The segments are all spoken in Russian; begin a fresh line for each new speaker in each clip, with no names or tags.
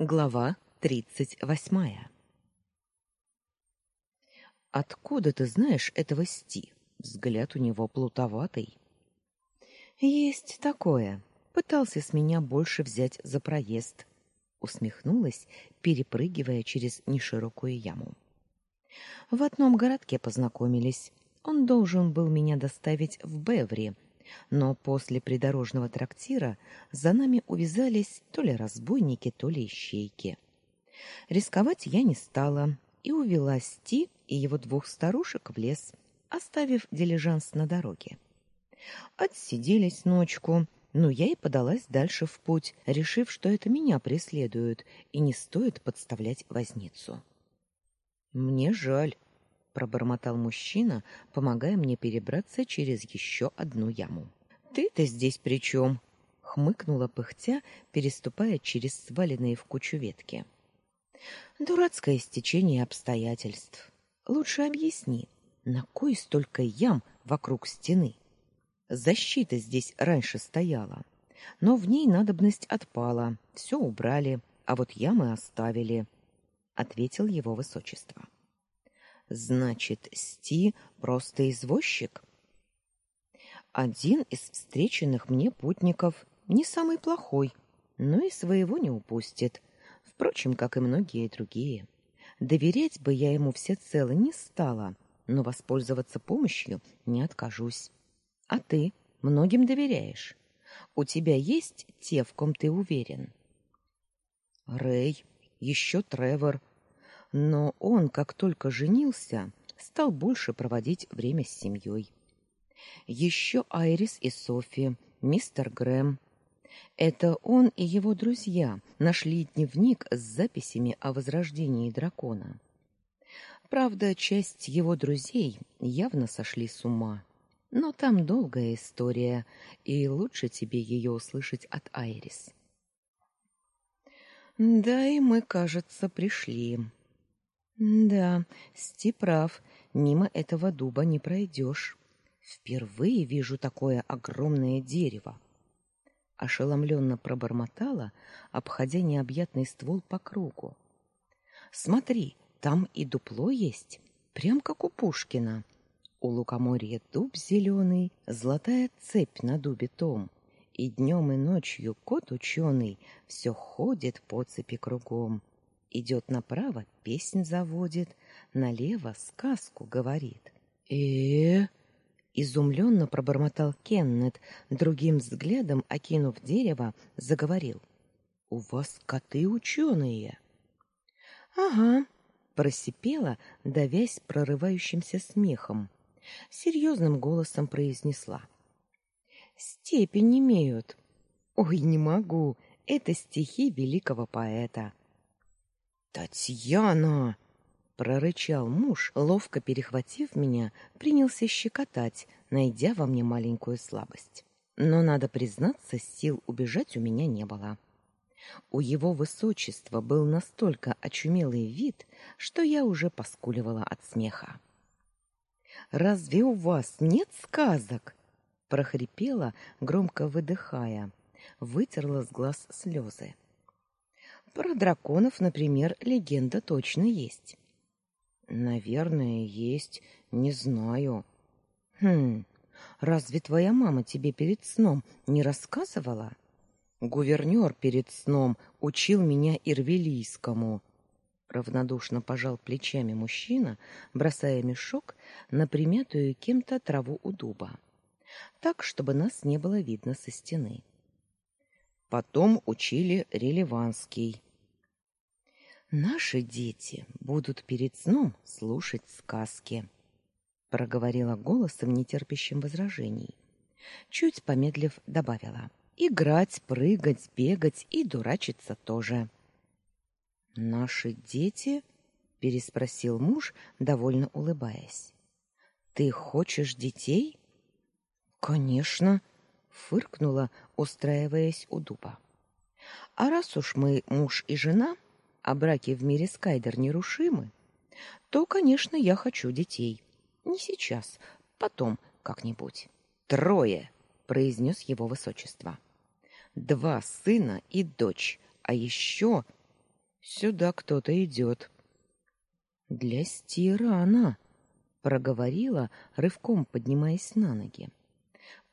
Глава тридцать восьмая. Откуда ты знаешь этого Сти? Взгляд у него плутоватый. Есть такое. Пытался с меня больше взять за проезд. Усмехнулась, перепрыгивая через неширокую яму. В одном городке познакомились. Он должен был меня доставить в Беври, но после придорожного трактира за нами увязались то ли разбойники, то ли ищейки. Рисковать я не стала и увела Сти и его двух старушек в лес, оставив дилижанс на дороге. Отсиделись ночку, но я и подалась дальше в путь, решив, что это меня преследуют и не стоит подставлять возницу. Мне жаль, пробормотал мужчина, помогая мне перебраться через еще одну яму. Ты-то здесь при чем? хмыкнула пыхтя, переступая через сваленные в кучу ветки. Дурацкое стечение обстоятельств. Лучше объясни, на кой столько ям вокруг стены? Защита здесь раньше стояла, но в ней надобность отпала, все убрали, а вот ямы оставили, ответил его высочество. Значит, Сти просто извозчик? Один из встреченных мне путников не самый плохой, но и своего не упустит. Впрочем, как и многие другие. Доверять бы я ему всецело не стала, но воспользоваться помощью не откажусь. А ты многим доверяешь? У тебя есть те, в ком ты уверен? Рэй, еще Тревор, но он, как только женился, стал больше проводить время с семьей. Еще Айрис и Софи, мистер Грэм. Это он и его друзья нашли дневник с записями о возрождении дракона. Правда, часть его друзей явно сошли с ума. Но там долгая история, и лучше тебе ее услышать от Айрис. Да, и мы, кажется, пришли. Да, Сти прав, мимо этого дуба не пройдешь. Впервые вижу такое огромное дерево. Ошеломленно пробормотала, обходя необъятный ствол по кругу. Смотри, там и дупло есть, прям как у Пушкина. У лукоморья дуб зеленый, золотая цепь на дубе том. И днем и ночью кот ученый все ходит по цепи кругом. Идет направо, песнь заводит, налево сказку говорит. э изумленно пробормотал Кеннет, другим взглядом окинув дерево, заговорил: "У вас коты ученые?» "Ага", просипела, давясь прорывающимся смехом. Серьезным голосом произнесла: "Степень имеют. Ой, не могу. Это стихи великого поэта. Татьяна, прорычал муж, ловко перехватив меня, принялся щекотать, найдя во мне маленькую слабость. Но надо признаться, сил убежать у меня не было. У его высочества был настолько очумелый вид, что я уже поскуливала от смеха. Разве у вас нет сказок? прохрипела, громко выдыхая, вытерла с глаз слезы. Про драконов, например, легенда точно есть. Наверное, есть, не знаю. Хм. Разве твоя мама тебе перед сном не рассказывала? Гувернёр перед сном учил меня ирвелийскому. Равнодушно пожал плечами мужчина, бросая мешок на примятую кем-то траву у дуба, так чтобы нас не было видно со стены. Потом учили релеванский. Наши дети будут перед сном слушать сказки, проговорила голосом, нетерпящим возражений. Чуть помедлив добавила: играть, прыгать, бегать и дурачиться тоже. Наши дети? переспросил муж, довольно улыбаясь. Ты хочешь детей? Конечно, фыркнула, устраиваясь у дуба. А раз уж мы муж и жена, а браки в мире Скайдер нерушимы, то, конечно, я хочу детей. Не сейчас, потом как-нибудь. Трое, произнес его высочество. Два сына и дочь, а еще Сюда кто-то идет. Для стирана, проговорила, рывком поднимаясь на ноги.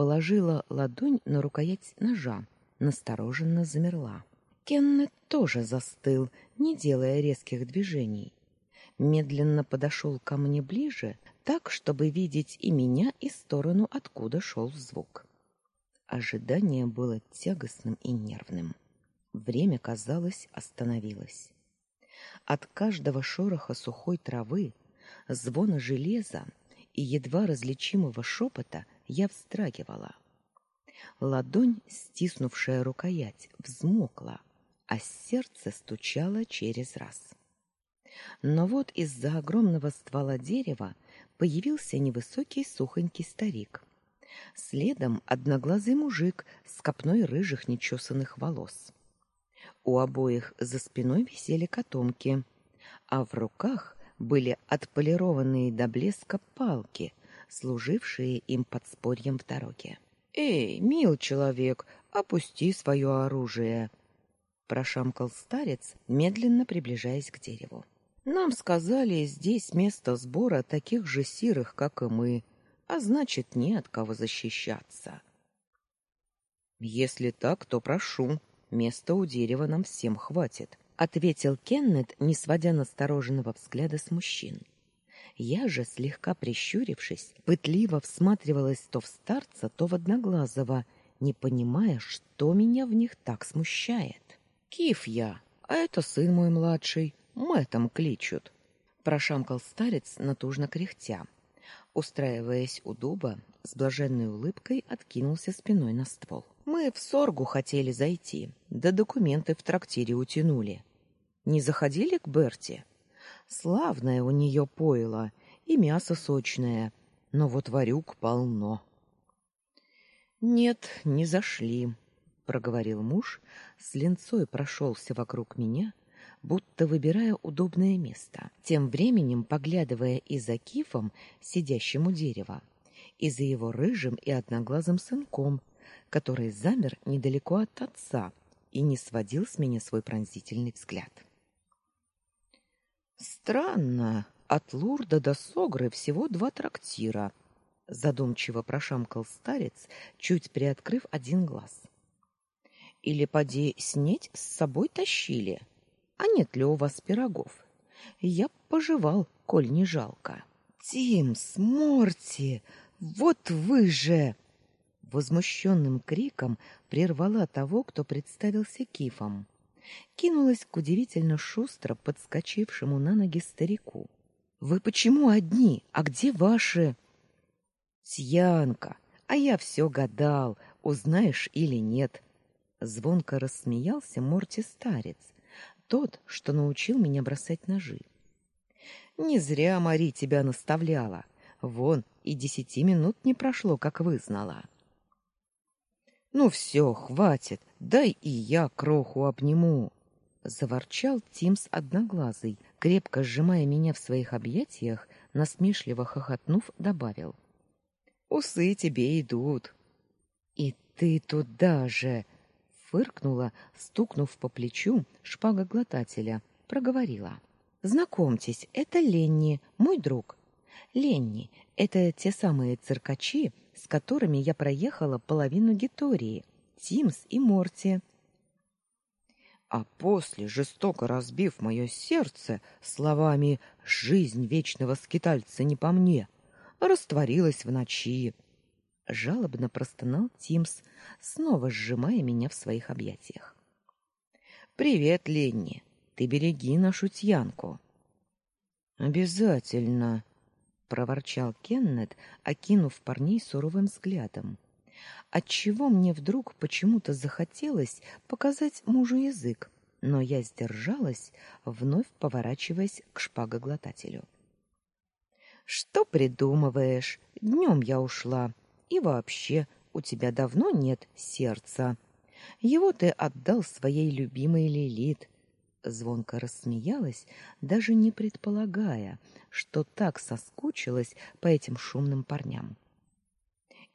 Положила ладонь на рукоять ножа, настороженно замерла. Кеннет тоже застыл, не делая резких движений. Медленно подошел ко мне ближе, так, чтобы видеть и меня, и сторону, откуда шел звук. Ожидание было тягостным и нервным. Время, казалось, остановилось. От каждого шороха сухой травы, звона железа и едва различимого шепота я вздрагивала. Ладонь, стиснувшая рукоять, взмокла, а сердце стучало через раз. Но вот из-за огромного ствола дерева появился невысокий сухонький старик. Следом одноглазый мужик с копной рыжих нечесанных волос. У обоих за спиной висели котомки, а в руках были отполированные до блеска палки, служившие им подспорьем в дороге. «Эй, мил человек, опусти свое оружие!» Прошамкал старец, медленно приближаясь к дереву. «Нам сказали, здесь место сбора таких же сирых, как и мы, а значит, не от кого защищаться». «Если так, то прошу», Места у дерева нам всем хватит, ответил Кеннет, не сводя настороженного взгляда с мужчин. Я же, слегка прищурившись, пытливо всматривалась то в старца, то в одноглазого, не понимая, что меня в них так смущает. Киф я, а это сын мой младший, мэтом кличут. Прошамкал старец натужно кряхтя. Устраиваясь у дуба, с блаженной улыбкой откинулся спиной на ствол. Мы в Соргу хотели зайти, да документы в трактире утянули. Не заходили к Берти? Славное у нее пойло и мясо сочное, но вот варюк полно. Нет, не зашли, проговорил муж, с ленцой прошелся вокруг меня, будто выбирая удобное место, тем временем поглядывая и за кифом, сидящим у дерева, и за его рыжим и одноглазым сынком, который замер недалеко от отца и не сводил с меня свой пронзительный взгляд. Странно, от Лурда до Согры всего два трактира, задумчиво прошамкал старец, чуть приоткрыв один глаз. Или поди снеть с собой тащили? А нет ли у вас пирогов? Я пожевал, коль не жалко. Тимс, Морти, вот вы же возмущенным криком прервала того, кто представился кифом. Кинулась к удивительно шустро подскочившему на ноги старику. Вы почему одни? А где ваши? Тьянка, а я все гадал, узнаешь или нет. Звонко рассмеялся Морти старец, тот, что научил меня бросать ножи. Не зря Мари тебя наставляла. Вон, и десяти минут не прошло, как вызнала. Ну все, хватит. Дай и я кроху обниму, заворчал Тимс одноглазый, крепко сжимая меня в своих объятиях, насмешливо хохотнув, добавил: Усы тебе идут. И ты туда же, фыркнула, стукнув по плечу шпага глотателя, проговорила: Знакомьтесь, это Ленни, мой друг. Ленни это те самые циркачи, с которыми я проехала половину Гитории, Тимс и Морти. А после, жестоко разбив мое сердце словами «Жизнь вечного скитальца не по мне», растворилась в ночи. Жалобно простонал Тимс, снова сжимая меня в своих объятиях. «Привет, Ленни. Ты береги нашу Тьянку». «Обязательно», проворчал Кеннет, окинув парней суровым взглядом. Отчего мне вдруг почему-то захотелось показать мужу язык, но я сдержалась, вновь поворачиваясь к шпагоглотателю. Что придумываешь? Днем я ушла. И вообще, у тебя давно нет сердца. Его ты отдал своей любимой Лилит, звонко рассмеялась, даже не предполагая, что так соскучилась по этим шумным парням.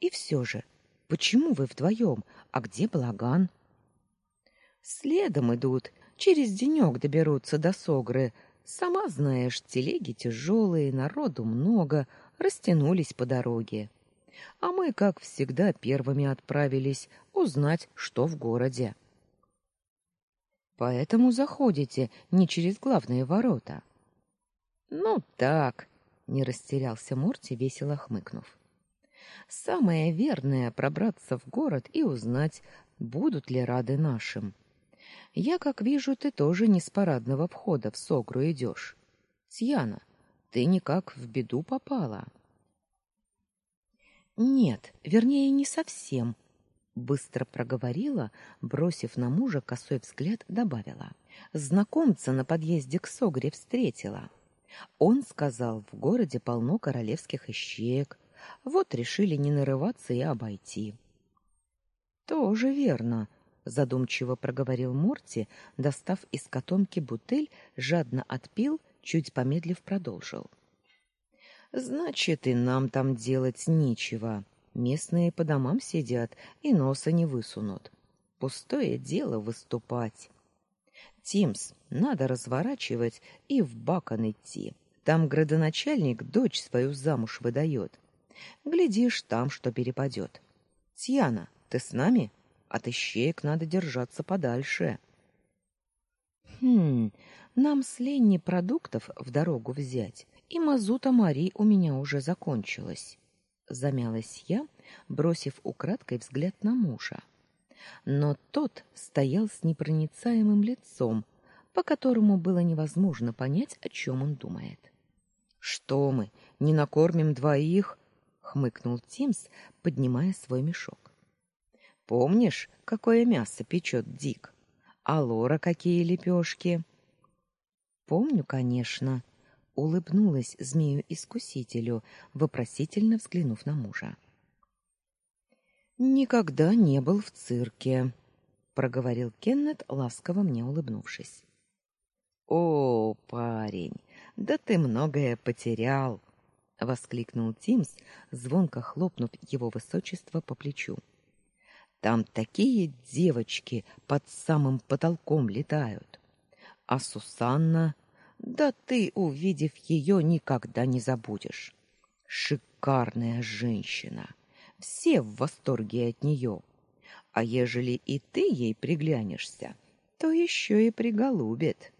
И все же, почему вы вдвоем? А где Благан? Следом идут. через денек доберутся до Согры. Сама знаешь, телеги тяжелые, народу много, растянулись по дороге. А мы, как всегда, первыми отправились узнать, что в городе. Поэтому заходите не через главные ворота. Ну так, не растерялся Морти, весело хмыкнув. Самое верное пробраться в город и узнать, будут ли рады нашим. Я, как вижу, ты тоже не с парадного входа в Согру идешь. Тьяна, ты никак в беду попала. Нет, вернее, не совсем, быстро проговорила, бросив на мужа косой взгляд, добавила: знакомца на подъезде к Согре встретила. Он сказал, в городе полно королевских ищеек. Вот решили не нарываться и обойти. Тоже верно, задумчиво проговорил Морти, достав из котомки бутыль, жадно отпил, чуть помедлив продолжил. Значит, и нам там делать нечего. Местные по домам сидят и носа не высунут. Пустое дело выступать. Тимс, надо разворачивать и в Бакон идти. Там градоначальник дочь свою замуж выдает. Глядишь, там что перепадет. Тьяна, ты с нами? От ищеек надо держаться подальше. Хм, нам с Ленни продуктов в дорогу взять, и мазута Мари у меня уже закончилась. Замялась я, бросив украдкой взгляд на мужа но тот стоял с непроницаемым лицом, по которому было невозможно понять, о чем он думает. Что мы, не накормим двоих? хмыкнул Тимс, поднимая свой мешок. Помнишь, какое мясо печет Дик? А Лора какие лепешки?» Помню, конечно, улыбнулась змею-искусителю, вопросительно взглянув на мужа. Никогда не был в цирке, проговорил Кеннет, ласково мне улыбнувшись. О, парень, да ты многое потерял, воскликнул Тимс, звонко хлопнув его высочество по плечу. Там такие девочки под самым потолком летают. А Сусанна, да ты, увидев ее, никогда не забудешь. Шикарная женщина все в восторге от нее. А ежели и ты ей приглянешься, то еще и приголубит.